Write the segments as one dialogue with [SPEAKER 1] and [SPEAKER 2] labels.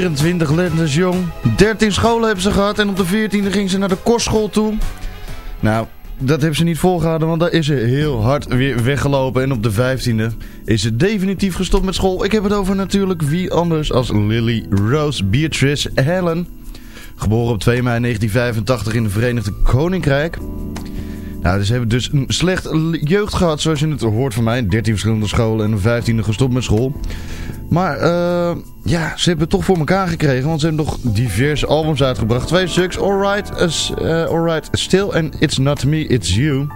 [SPEAKER 1] 24 lentes jong. 13 scholen hebben ze gehad en op de 14e ging ze naar de kostschool toe. Nou, dat hebben ze niet volgehouden, want daar is ze heel hard weer weggelopen. En op de 15e is ze definitief gestopt met school. Ik heb het over natuurlijk wie anders als Lily Rose Beatrice Helen. Geboren op 2 mei 1985 in het Verenigde Koninkrijk. Nou, ze hebben dus een slecht jeugd gehad, zoals je het hoort van mij. 13 verschillende scholen en een 15e gestopt met school. Maar uh, ja, ze hebben het toch voor elkaar gekregen. Want ze hebben nog diverse albums uitgebracht. Twee stuks. Alright, uh, alright Still and It's Not Me, It's You.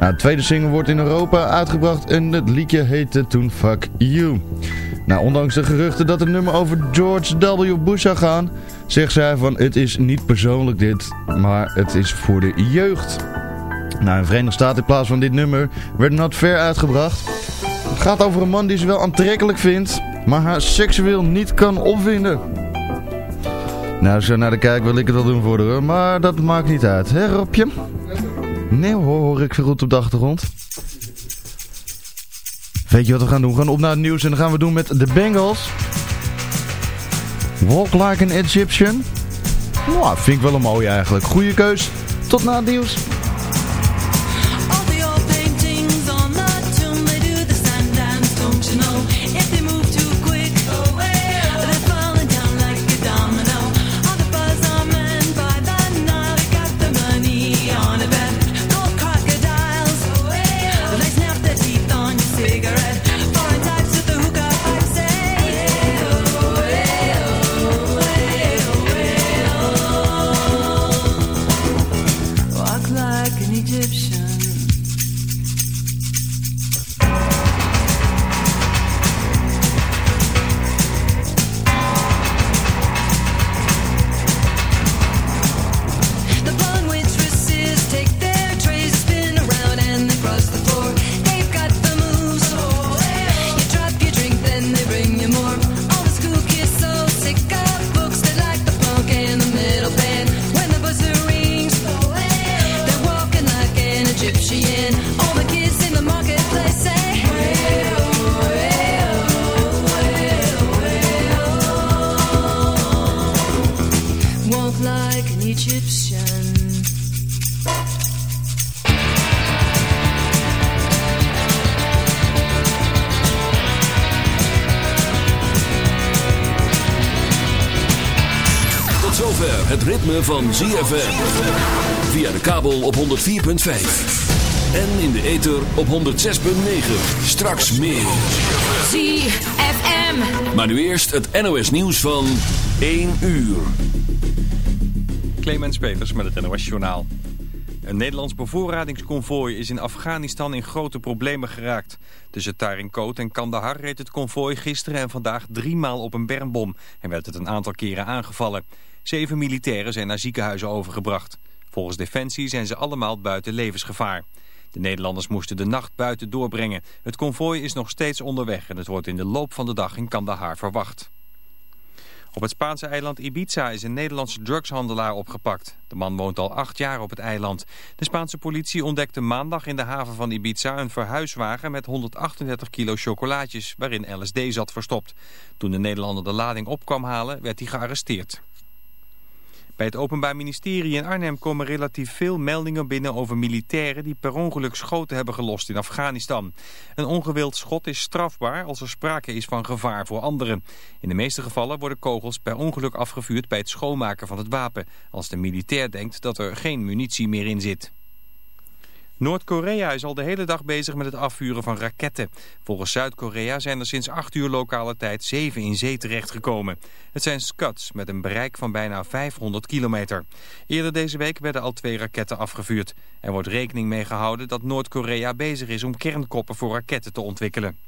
[SPEAKER 1] Nou, de tweede single wordt in Europa uitgebracht. En het liedje heette toen Fuck You. Nou, ondanks de geruchten dat het nummer over George W. Bush zou gaan... zegt zij van het is niet persoonlijk dit, maar het is voor de jeugd. Nou, in Verenigde Staten in plaats van dit nummer werd Not Fair uitgebracht. Het gaat over een man die ze wel aantrekkelijk vindt, maar haar seksueel niet kan opvinden. Nou, zo naar de kijk wil ik het wel doen voor haar, maar dat maakt niet uit. Hè, Robje? Nee hoor, hoor ik goed op de achtergrond. Weet je wat we gaan doen? We gaan op naar het nieuws en dan gaan we doen met de Bengals. Walk like an Egyptian. Nou, vind ik wel een mooie eigenlijk. Goeie keus. Tot na het nieuws.
[SPEAKER 2] Van ZFM. Via de kabel op 104.5. En in de ether op 106.9. Straks meer. ZFM. Maar nu eerst het NOS nieuws van 1 uur.
[SPEAKER 3] Clemens Peters met het NOS Journaal. Een Nederlands bevoorradingsconvooi is in Afghanistan in grote problemen geraakt. Tussen Tarinkot en Kandahar reed het konvooi gisteren en vandaag driemaal op een bermbom... en werd het een aantal keren aangevallen. Zeven militairen zijn naar ziekenhuizen overgebracht. Volgens Defensie zijn ze allemaal buiten levensgevaar. De Nederlanders moesten de nacht buiten doorbrengen. Het konvooi is nog steeds onderweg en het wordt in de loop van de dag in Kandahar verwacht. Op het Spaanse eiland Ibiza is een Nederlandse drugshandelaar opgepakt. De man woont al acht jaar op het eiland. De Spaanse politie ontdekte maandag in de haven van Ibiza een verhuiswagen met 138 kilo chocolaatjes waarin LSD zat verstopt. Toen de Nederlander de lading op kwam halen werd hij gearresteerd. Bij het Openbaar Ministerie in Arnhem komen relatief veel meldingen binnen over militairen die per ongeluk schoten hebben gelost in Afghanistan. Een ongewild schot is strafbaar als er sprake is van gevaar voor anderen. In de meeste gevallen worden kogels per ongeluk afgevuurd bij het schoonmaken van het wapen, als de militair denkt dat er geen munitie meer in zit. Noord-Korea is al de hele dag bezig met het afvuren van raketten. Volgens Zuid-Korea zijn er sinds 8 uur lokale tijd 7 in zee terechtgekomen. Het zijn Scuds met een bereik van bijna 500 kilometer. Eerder deze week werden al twee raketten afgevuurd. Er wordt rekening mee gehouden dat Noord-Korea bezig is om kernkoppen voor raketten te ontwikkelen.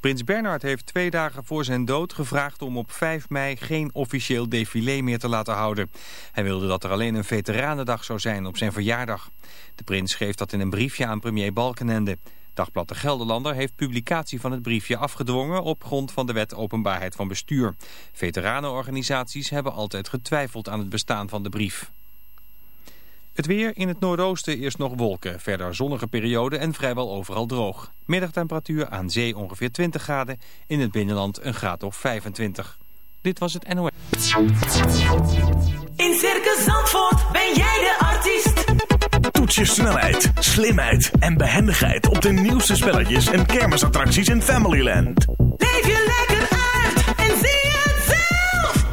[SPEAKER 3] Prins Bernhard heeft twee dagen voor zijn dood gevraagd om op 5 mei geen officieel défilé meer te laten houden. Hij wilde dat er alleen een veteranendag zou zijn op zijn verjaardag. De prins schreef dat in een briefje aan premier Balkenende. Dagblad de Gelderlander heeft publicatie van het briefje afgedwongen op grond van de wet openbaarheid van bestuur. Veteranenorganisaties hebben altijd getwijfeld aan het bestaan van de brief. Het weer in het noordoosten eerst nog wolken, verder zonnige periode en vrijwel overal droog. Middagtemperatuur aan zee ongeveer 20 graden, in het binnenland een graad of 25. Dit was het NOS.
[SPEAKER 4] In Circus Zandvoort ben jij de artiest.
[SPEAKER 5] Toets je snelheid, slimheid en behendigheid op de nieuwste spelletjes en kermisattracties in Familyland.
[SPEAKER 4] Leef je lekker uit en zie.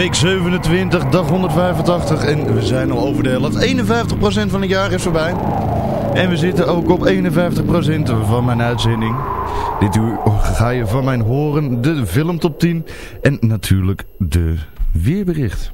[SPEAKER 1] Week 27, dag 185. En we zijn al over de helft. 51% van het jaar is voorbij.
[SPEAKER 6] En we zitten ook op 51% van mijn uitzending. Dit uur ga je van mij horen de filmtop 10 en natuurlijk de weerbericht.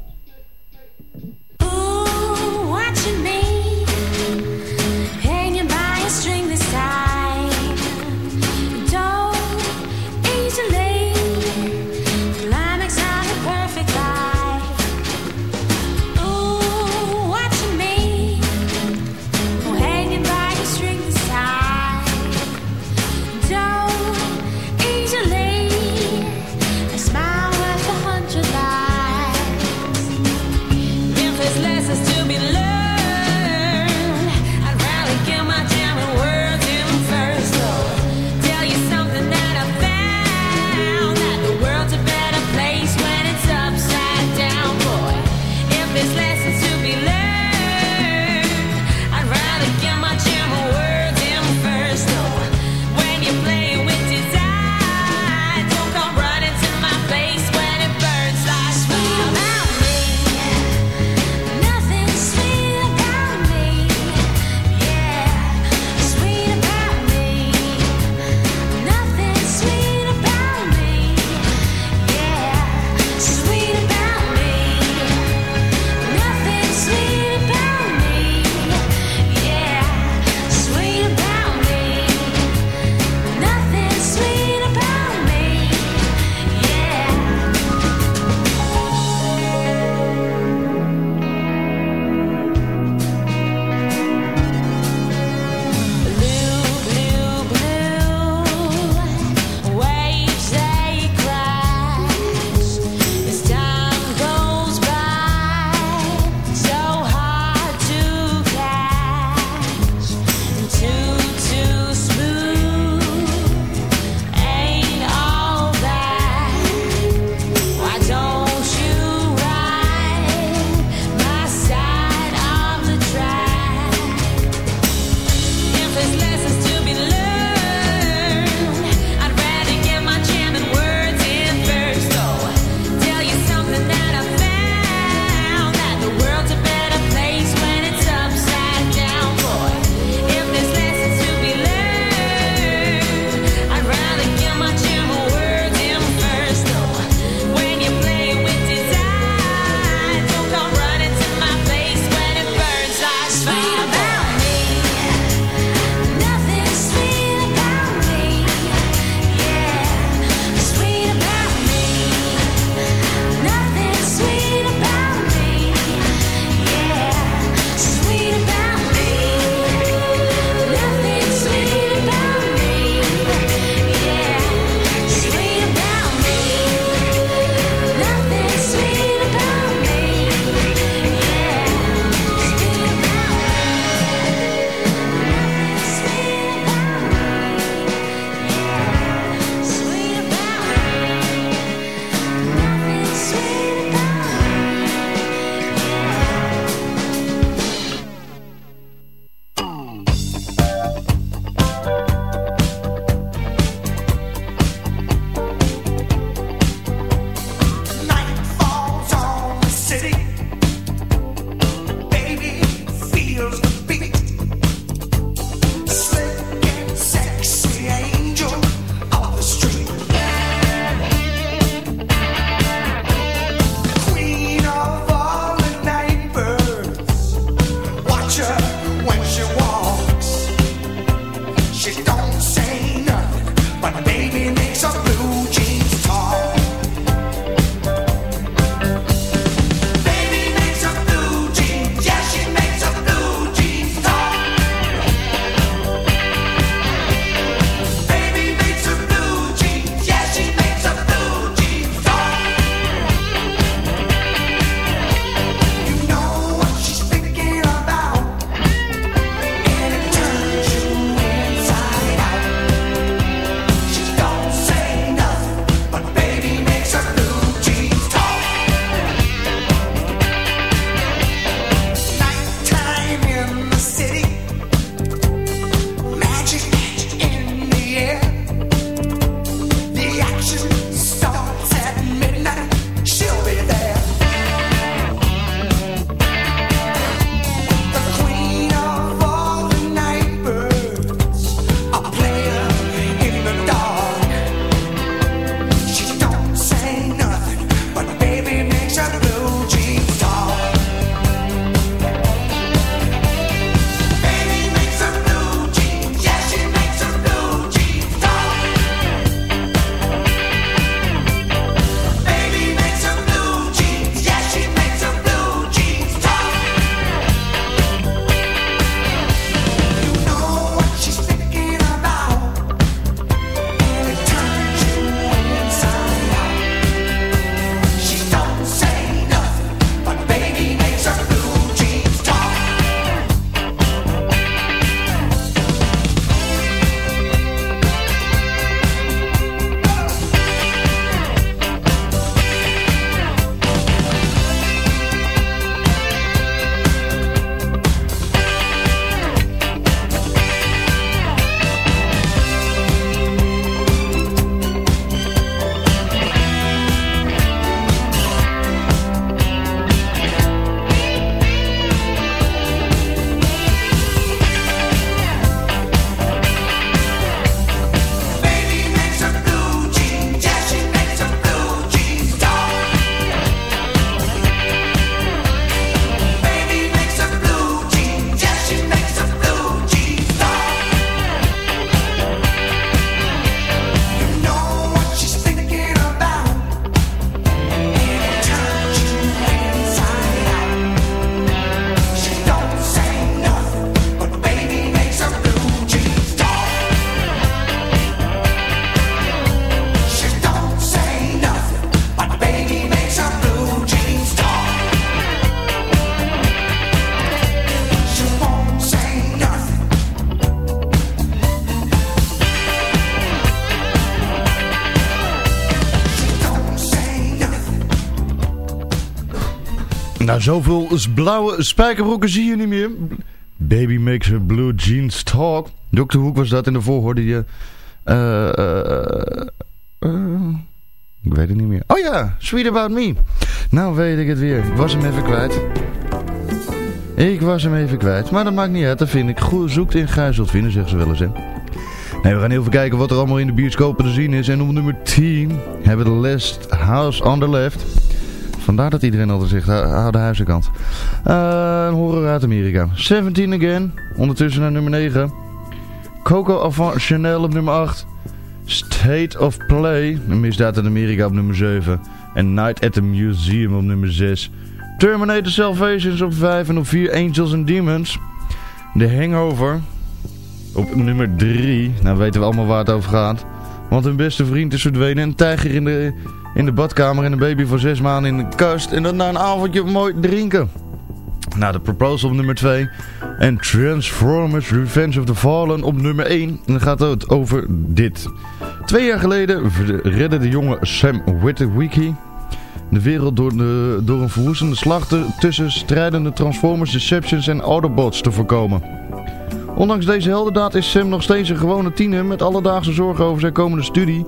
[SPEAKER 1] Zoveel blauwe spijkerbroeken zie je niet meer. Baby makes her blue jeans talk. Dr. Hoek was dat en daarvoor hoorde je... eh eh, eh, ik weet het niet meer. Oh ja, Sweet About Me. Nou weet ik het weer. Ik was hem even kwijt. Ik was hem even kwijt. Maar dat maakt niet uit. Dat vind ik goed. Zoekt in gij vinden, zeggen ze wel eens. Hè. Nee, we gaan even kijken wat er allemaal in de bioscopen te zien is. En op nummer 10 hebben we The Last House on the Left. Vandaar dat iedereen altijd zegt, hou de huizenkant. Een horror uit Amerika. 17 Again, ondertussen naar nummer 9. Coco Avant Chanel op nummer 8. State of Play, een misdaad uit Amerika op nummer 7. En Night at the Museum op nummer 6. Terminator Salvations op 5 en op 4 Angels and Demons. The Hangover op nummer 3. Nou weten we allemaal waar het over gaat. Want hun beste vriend is verdwenen. Een tijger in de, in de badkamer en een baby voor 6 maanden in de kast. En dat na een avondje mooi drinken. Nou, de Proposal op nummer 2. En Transformers Revenge of the Fallen op nummer 1. En dan gaat het over dit. Twee jaar geleden redde de jonge Sam Witwicky de wereld door, door een verwoestende slag tussen strijdende Transformers, Deceptions en Autobots te voorkomen. Ondanks deze heldendaad is Sam nog steeds een gewone tiener met alledaagse zorgen over zijn komende studie,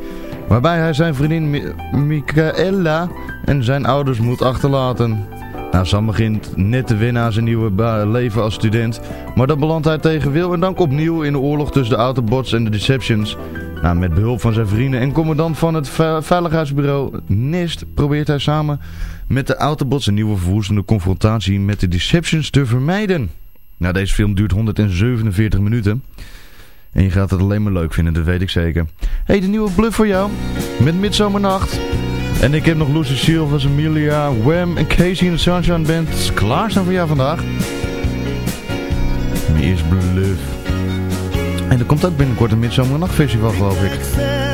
[SPEAKER 1] waarbij hij zijn vriendin Mi- Michaela en zijn ouders moet achterlaten. Nou, Sam begint net te wennen aan zijn nieuwe leven als student, maar dan belandt hij tegen wil en dank opnieuw in de oorlog tussen de Autobots en de Deceptions. Nou, met behulp van zijn vrienden en commandant van het ve- veiligheidsbureau NIST probeert hij samen met de Autobots een nieuwe verwoestende confrontatie met de Deceptions te vermijden. Nou, deze film duurt 147 minuten. En je gaat het alleen maar leuk vinden, dat weet ik zeker. hey, de nieuwe bluff voor jou. Met Midzomernacht. En ik heb nog Lucy Silvers, Amelia, Wham en Casey in de Sunshine Band klaarstaan voor jou vandaag. Maar eerst bluff. En er komt ook binnenkort een Midzomernachtfestival, geloof ik.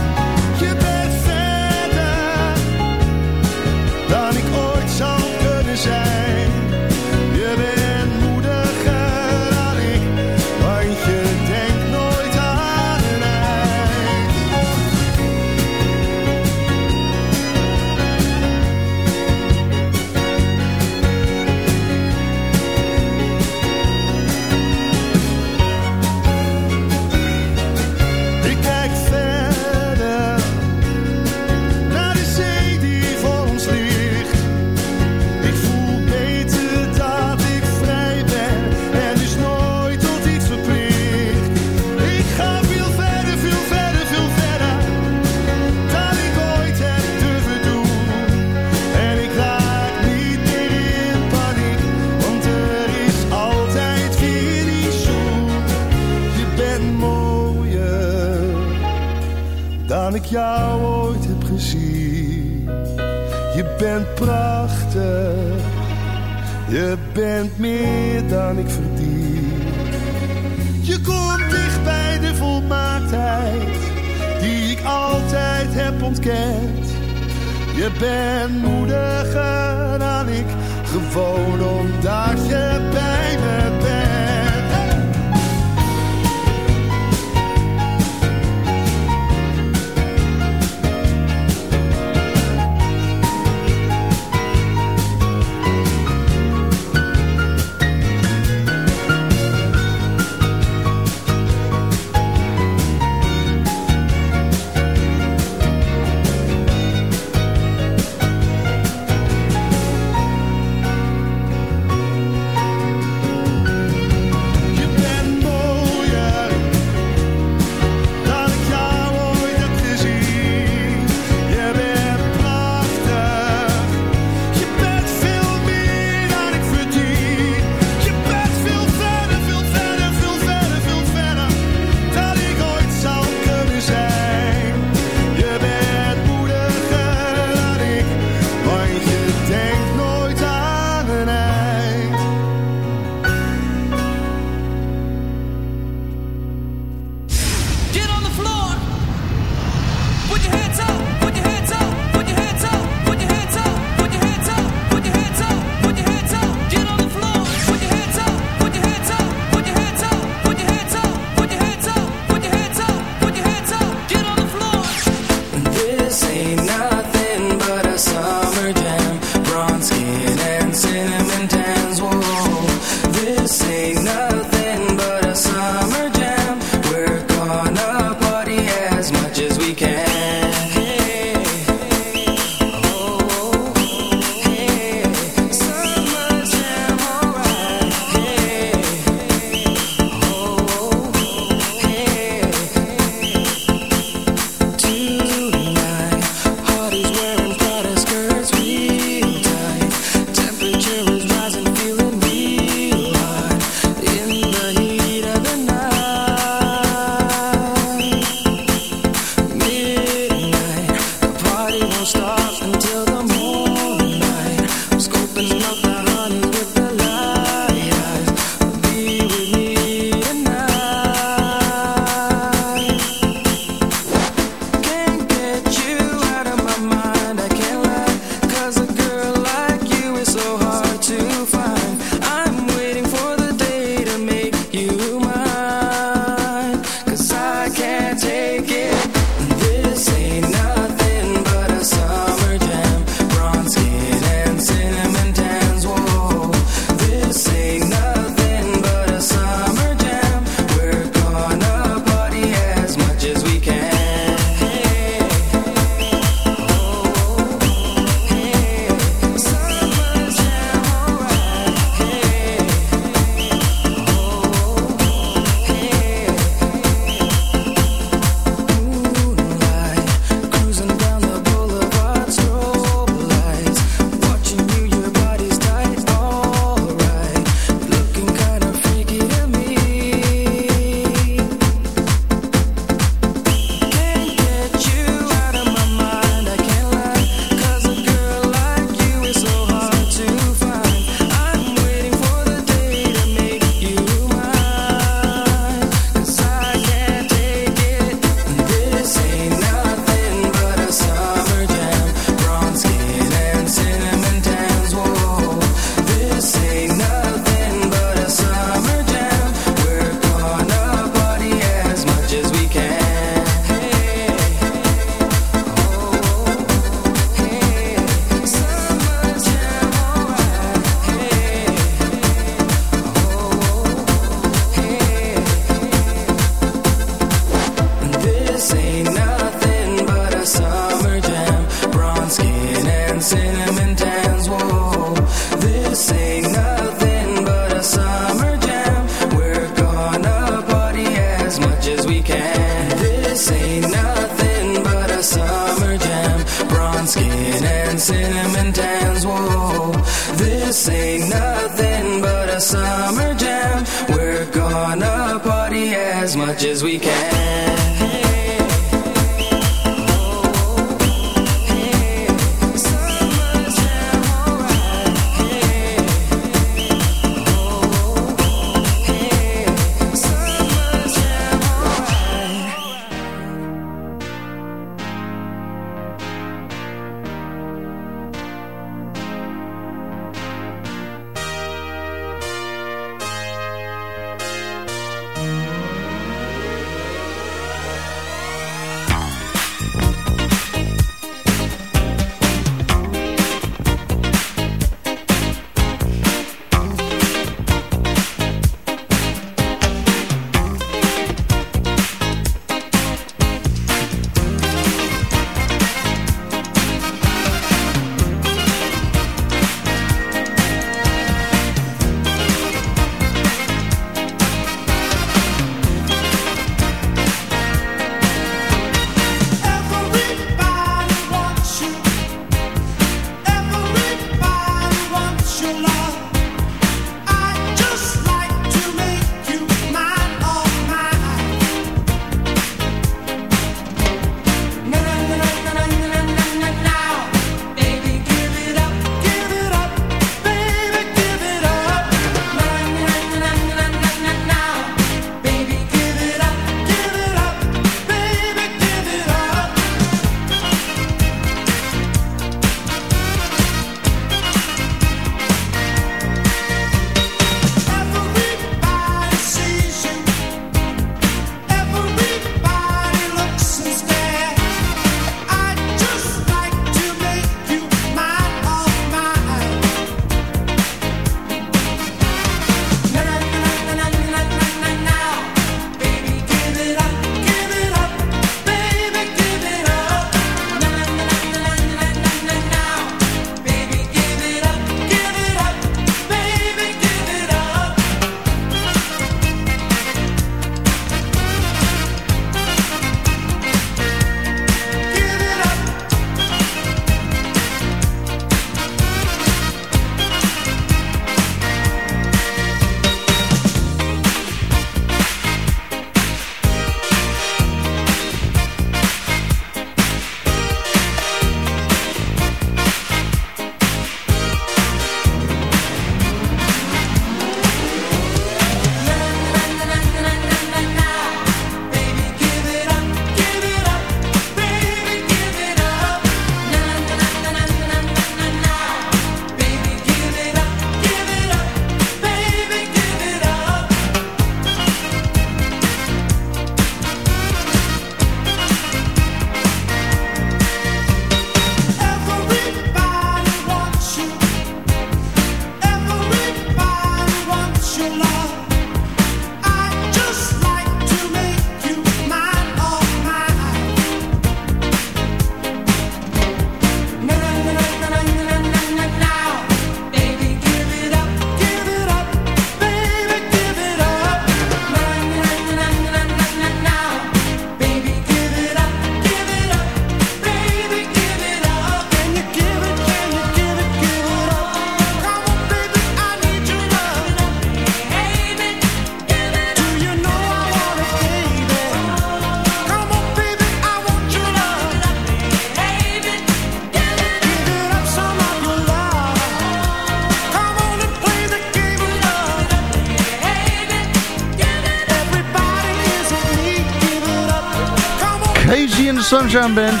[SPEAKER 7] In de
[SPEAKER 1] Sunshine Band.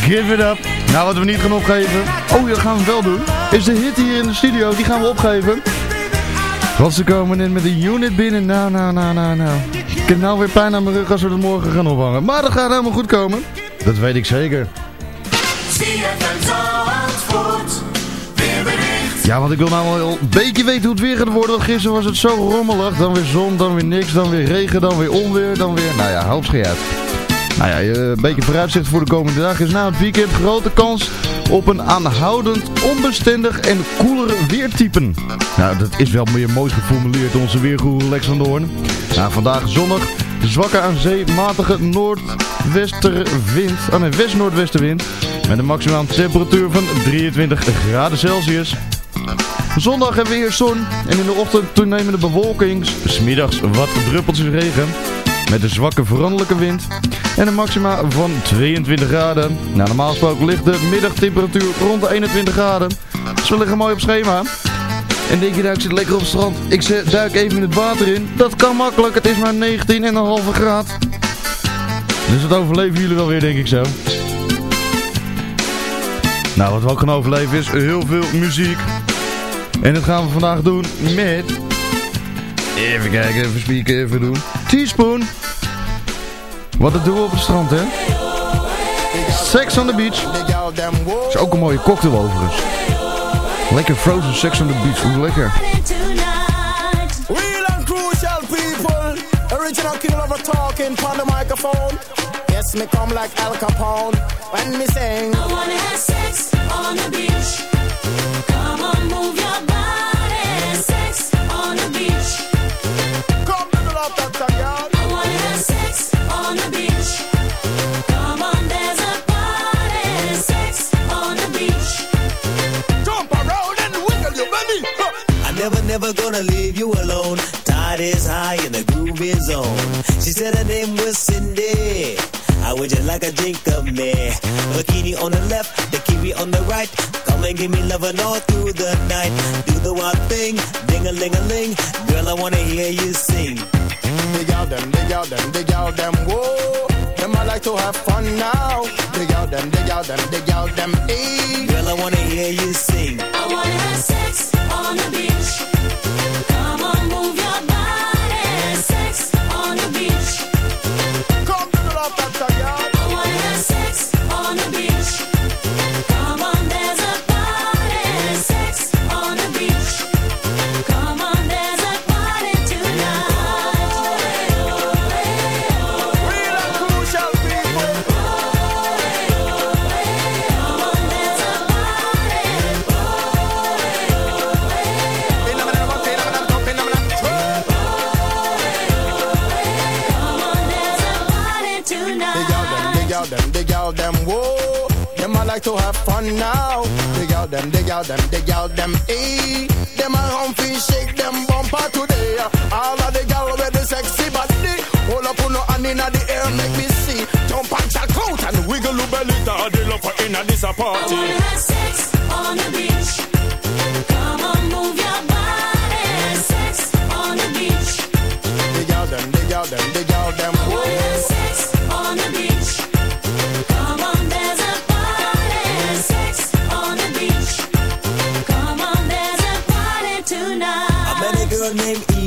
[SPEAKER 1] Give it up. Nou, wat we niet gaan opgeven. Oh, dat gaan we wel doen. Is de hit hier in de studio. Die gaan we opgeven. Want ze komen in met een unit binnen. Nou, nou, nou, nou, nou. Ik heb nou weer pijn aan mijn rug als we het morgen gaan ophangen. Maar dat gaat helemaal goed komen. Dat weet ik zeker. Ja, want ik wil nou wel een beetje weten hoe het weer gaat worden. Want gisteren was het zo rommelig. Dan weer zon, dan weer niks, dan weer regen, dan weer onweer, dan weer... Nou ja, hoop uit. Nou ja, eh, een beetje vooruitzicht voor de komende dag is na het weekend grote kans op een aanhoudend, onbestendig en koelere weertypen. Nou, dat is wel meer mooi geformuleerd, onze weergoer Lex van Doorn. Nou, vandaag zondag, zwakke aan zee, matige noordwesterwind, oh nee, west-noordwestenwind. Met een maximale temperatuur van 23 graden Celsius. Zondag hebben we hier zon en in de ochtend toenemende bewolking. Smiddags wat druppeltjes regen. Met een zwakke veranderlijke wind. En een maxima van 22 graden. Nou, normaal gesproken ligt de middagtemperatuur rond de 21 graden. Dus we liggen mooi op schema. En denk je nou, ik zit lekker op het strand. Ik duik even in het water in. Dat kan makkelijk, het is maar 19,5 graad. Dus dat overleven jullie wel weer, denk ik zo. Nou, wat we ook gaan overleven is heel veel muziek. En dat gaan we vandaag doen met... Even kijken, even spieken, even doen. Teaspoon. Wat dat doen we op het strand, hè? Sex on the beach. Is ook een mooie cocktail overigens. Lekker frozen sex on the beach. Hoe lekker.
[SPEAKER 7] Real and crucial people. Original king of a talking on the microphone. Yes, me come like Al Capone when me sing.
[SPEAKER 6] I wanna have sex on the beach. Come on, move your body.
[SPEAKER 8] Give all through the night. Do the wild thing, ding a ling a ling. Girl, I wanna hear you sing.
[SPEAKER 7] Dig out them, dig out them, dig out them, whoa. Them I like to have fun now. Dig out them, dig out them, dig out them, eh.
[SPEAKER 8] Girl, I wanna hear you
[SPEAKER 7] to
[SPEAKER 6] have
[SPEAKER 7] fun now. Dig out them, dig out them, dig out them, eh. Them a humpy shake them bumper today. All of the gal with the sexy body. Hold up on no hand inna the air, make me see. Jump and check out and wiggle your belly. The love for inna this a
[SPEAKER 6] I
[SPEAKER 7] party.
[SPEAKER 6] wanna have sex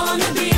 [SPEAKER 6] On the beach.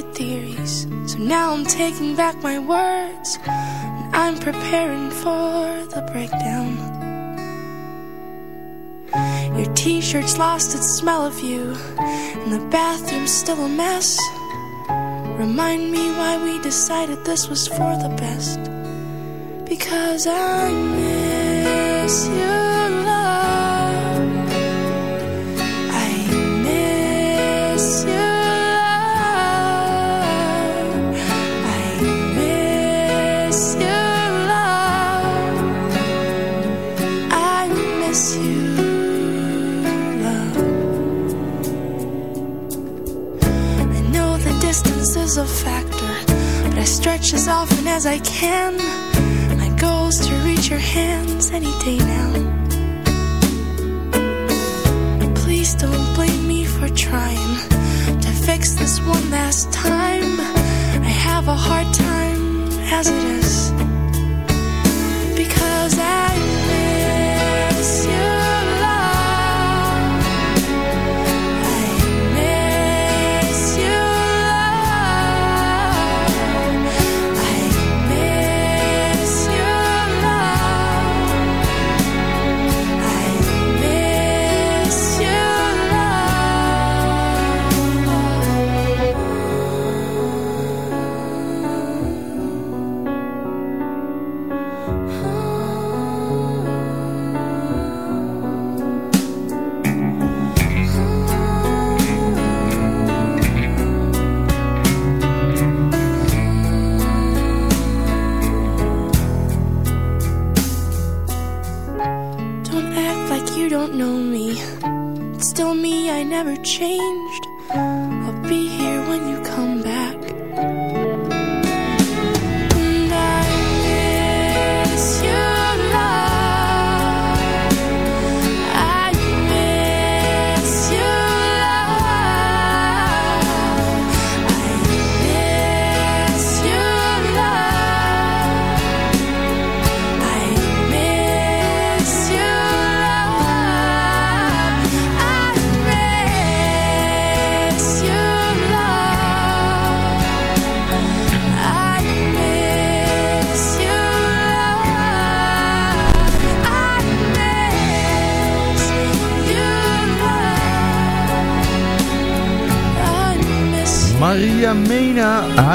[SPEAKER 9] theories. So now I'm taking back my words, and I'm preparing for the breakdown. Your t shirt's lost its smell of you, and the bathroom's still a mess. Remind me why we decided this was for the best. Because I miss you. touch as often as I can. My goal is to reach your hands any day now. Please don't blame me for trying to fix this one last time. I have a hard time as it is.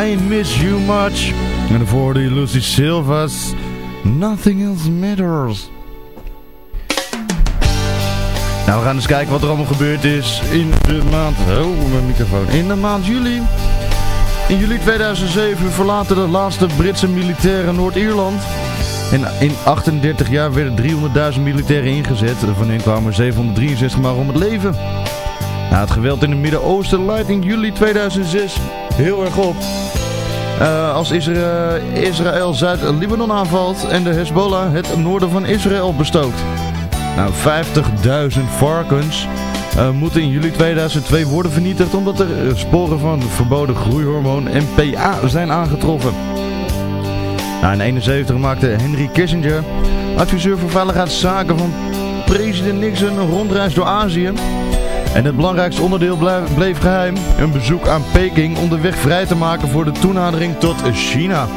[SPEAKER 9] I Miss You
[SPEAKER 1] Much. En daarvoor die Lucy Silvas, Nothing Else Matters. Nou, we gaan eens kijken wat er allemaal gebeurd is in de maand... Oh, mijn microfoon. In de maand juli. In juli 2007 verlaten de laatste Britse militairen Noord-Ierland. En in 38 jaar werden 300.000 militairen ingezet. Van hen kwamen 763 maar om het leven. Nou, het geweld in het Midden-Oosten leidt in juli 2006 heel erg op. Eh, als Isra Israël Zuid-Libanon aanvalt en de Hezbollah het noorden van Israël bestookt. Nou, 50.000 varkens eh, moeten in juli 2002 worden vernietigd omdat er sporen van verboden groeihormoon MPA zijn aangetroffen. Nou, in 71 maakte Henry Kissinger, adviseur voor veiligheidszaken van president Nixon, een rondreis door Azië. En het belangrijkste onderdeel bleef, geheim, een bezoek aan Peking om de weg vrij te maken voor de toenadering tot China.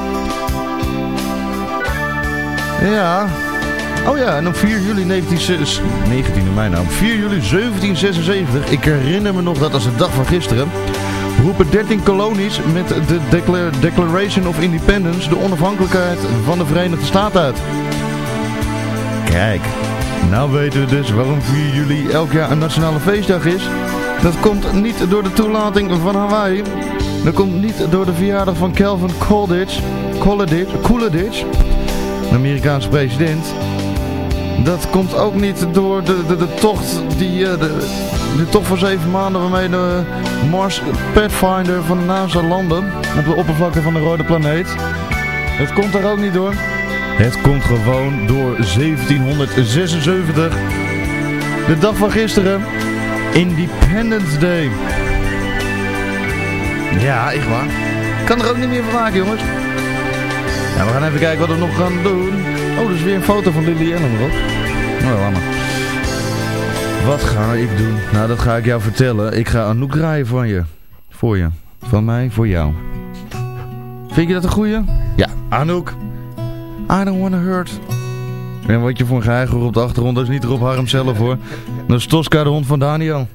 [SPEAKER 1] Ja, Oh ja, en op 4 juli 19, 19 mei nou, op 4 juli 1776, ik herinner me nog dat als de dag van gisteren, roepen 13 kolonies met de Decla- Declaration of Independence de onafhankelijkheid van de Verenigde Staten uit. Kijk, nou weten we dus waarom 4 juli elk jaar een nationale feestdag is. Dat komt niet door de toelating van Hawaii. Dat komt niet door de verjaardag van Calvin Coolidge, Coolidge, Coolidge de Amerikaanse president. Dat komt ook niet door de, de, de tocht die, eh, de, tocht van zeven maanden waarmee de Mars Pathfinder van de NASA landde op de oppervlakte van de rode planeet. Het komt daar ook niet door. Het komt gewoon door 1776. De dag van gisteren. Independence Day. Ja, echt waar. Ik kan er ook niet meer van maken, jongens. Ja, we gaan even kijken wat we nog gaan doen. Oh, er is weer een foto van Lily Allen erop. Nou, maar. Wat ga ik doen? Nou, dat ga ik jou vertellen. Ik ga Anouk draaien van je. Voor je. Van mij, voor jou. Vind je dat een goeie? Ja, Anouk. I don't wanna hurt. En wat je voor een geheim op de achtergrond, dat is niet Rob Harm zelf hoor. Dat is Tosca, de hond van Daniel.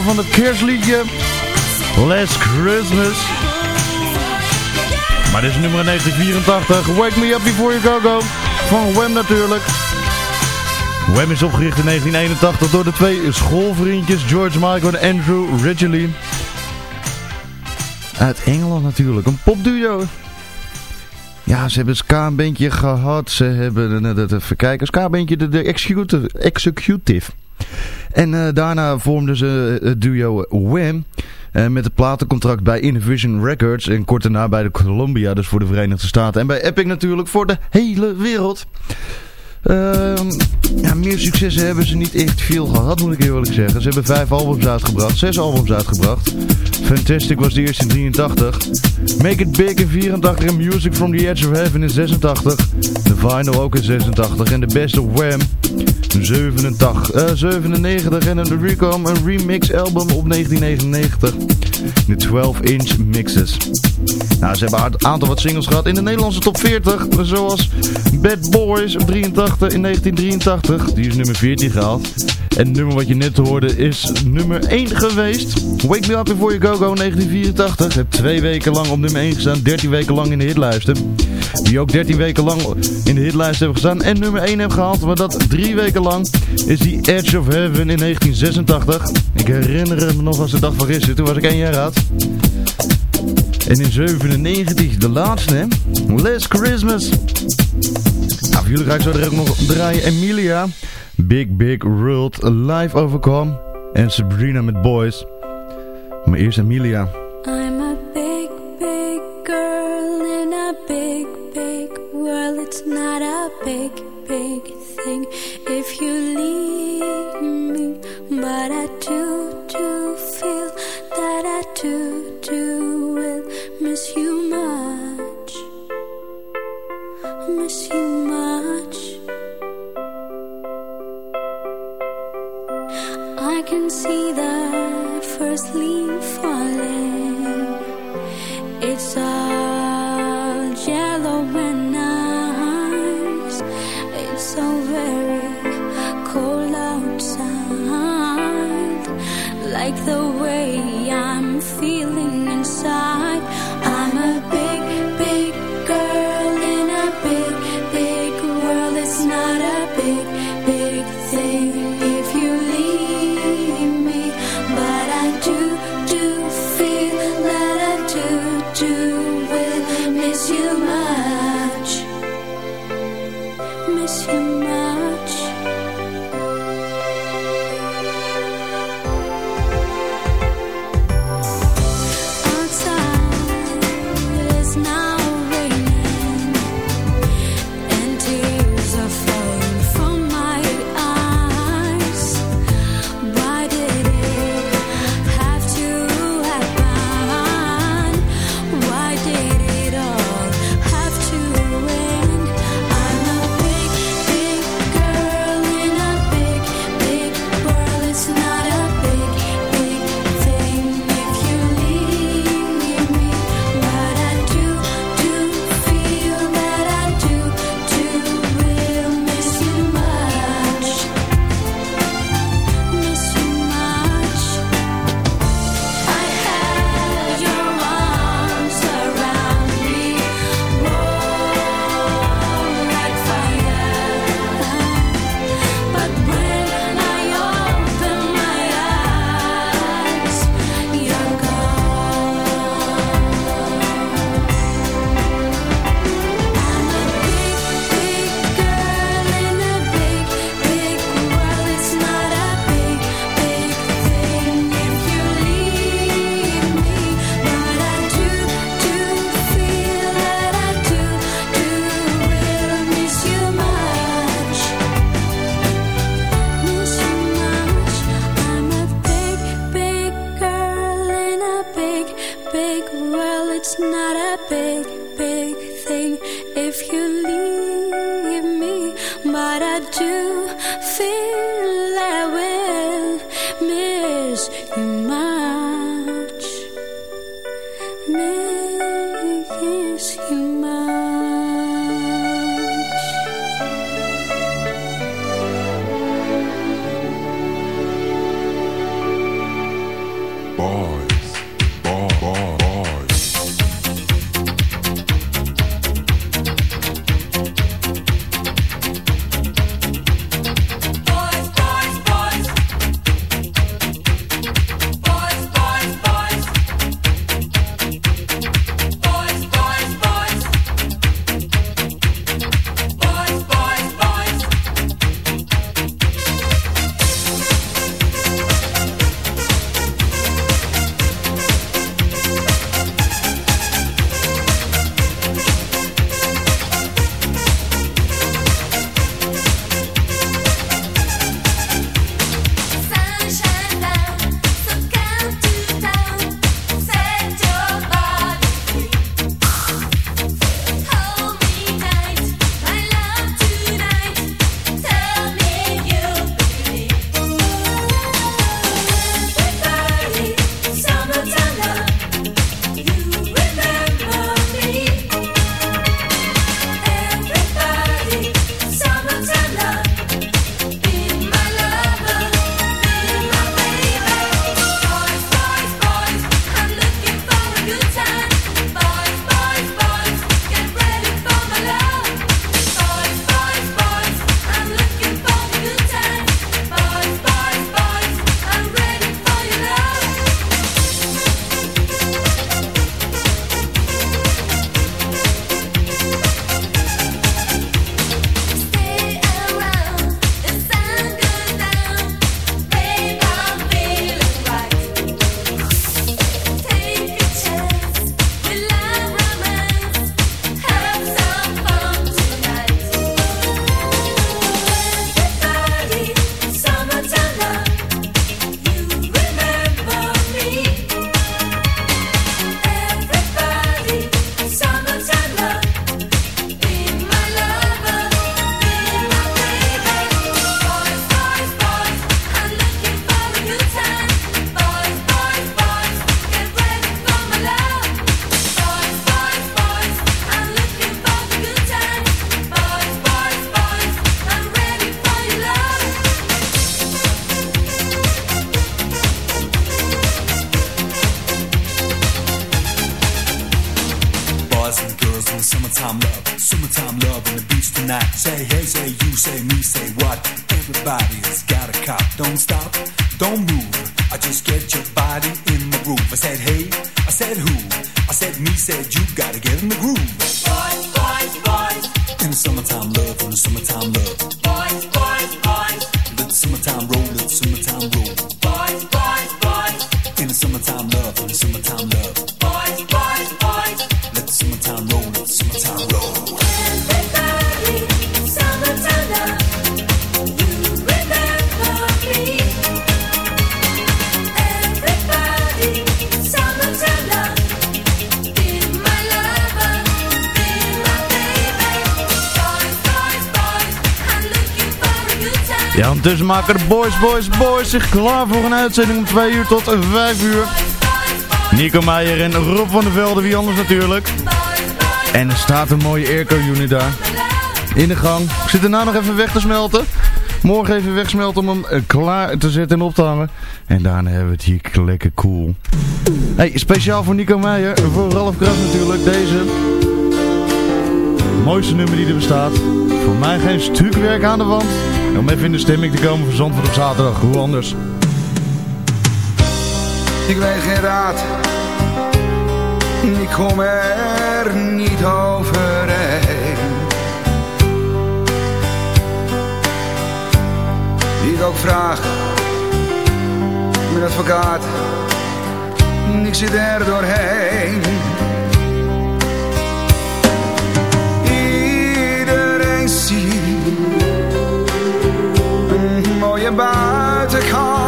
[SPEAKER 1] Van het kerstliedje Last Christmas. Maar dit is nummer 1984, Wake Me Up Before You Go Go, van Wham natuurlijk. Wham is opgericht in 1981 door de twee schoolvriendjes George Michael en Andrew Ridgeley. Uit Engeland natuurlijk, een popduo. Ze hebben een ska-bandje gehad. Ze hebben, eh, dat even kijken, ska-bandje, de, de executive, executive. En eh, daarna vormden ze het duo Wham. eh, met het platencontract bij Innovision Records. En kort daarna bij de Columbia, dus voor de Verenigde Staten. En bij Epic natuurlijk voor de hele wereld. Ehm, ja, meer successen hebben ze niet echt veel gehad, moet ik eerlijk zeggen. Ze hebben vijf albums uitgebracht, zes albums uitgebracht. Fantastic was de eerste in 83. Make It Big in 84 en Music from the Edge of Heaven in 86. The Vinyl ook in 86 en The Best of Wham 87, eh, 97 en een Recom een remix album op 1999. De 12-inch mixes. Nou, ze hebben een aantal wat singles gehad in de Nederlandse top 40. Zoals Bad Boys op 83 in 1983. Die is nummer 14 gehaald. En het nummer wat je net hoorde is nummer 1 geweest. Wake Me Up Before You Go Go 1984. Het twee weken lang op nummer 1 gestaan. 13 weken lang in de hitlijsten. Die ook 13 weken lang in de hitlijst hebben gestaan. En nummer 1 hebben gehaald. Maar dat drie weken lang is die Edge of Heaven in 1986. Ik herinner me nog als de dag van gisteren. Toen was ik 1 jaar oud. En in 97 de laatste, hè? Christmas. Nou, voor jullie ga ik zo direct nog draaien. Emilia, Big Big World, Live Overcome en Sabrina met Boys. Maar eerst Emilia.
[SPEAKER 10] I'm a big, big girl in a big, big world. It's not a big, big thing if you leave me. But I do, do feel that I do, do will miss you much. Miss you. It's all yellow and nice. It's so very cold outside, like
[SPEAKER 6] the
[SPEAKER 1] Ondertussen maken de Boys, Boys, Boys zich klaar voor een uitzending om 2 uur tot 5 uur. Nico Meijer en Rob van der Velde, wie anders natuurlijk. En er staat een mooie airco-unit daar. In de gang. Ik zit daarna nog even weg te smelten. Morgen even wegsmelten om hem eh, klaar te zetten en op te hangen. En daarna hebben we het hier lekker cool. Hey, speciaal voor Nico Meijer, voor Ralf Kras natuurlijk, deze. Mooiste nummer die er bestaat. Voor mij geen stukwerk aan de wand. Om even in de stemming te komen voor Zandvoort op zaterdag. Hoe anders?
[SPEAKER 11] Ik weet geen raad, ik kom er niet overheen. Wie ik ook vraag, mijn advocaat, ik zit er doorheen. buiten kan.